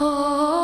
Oh.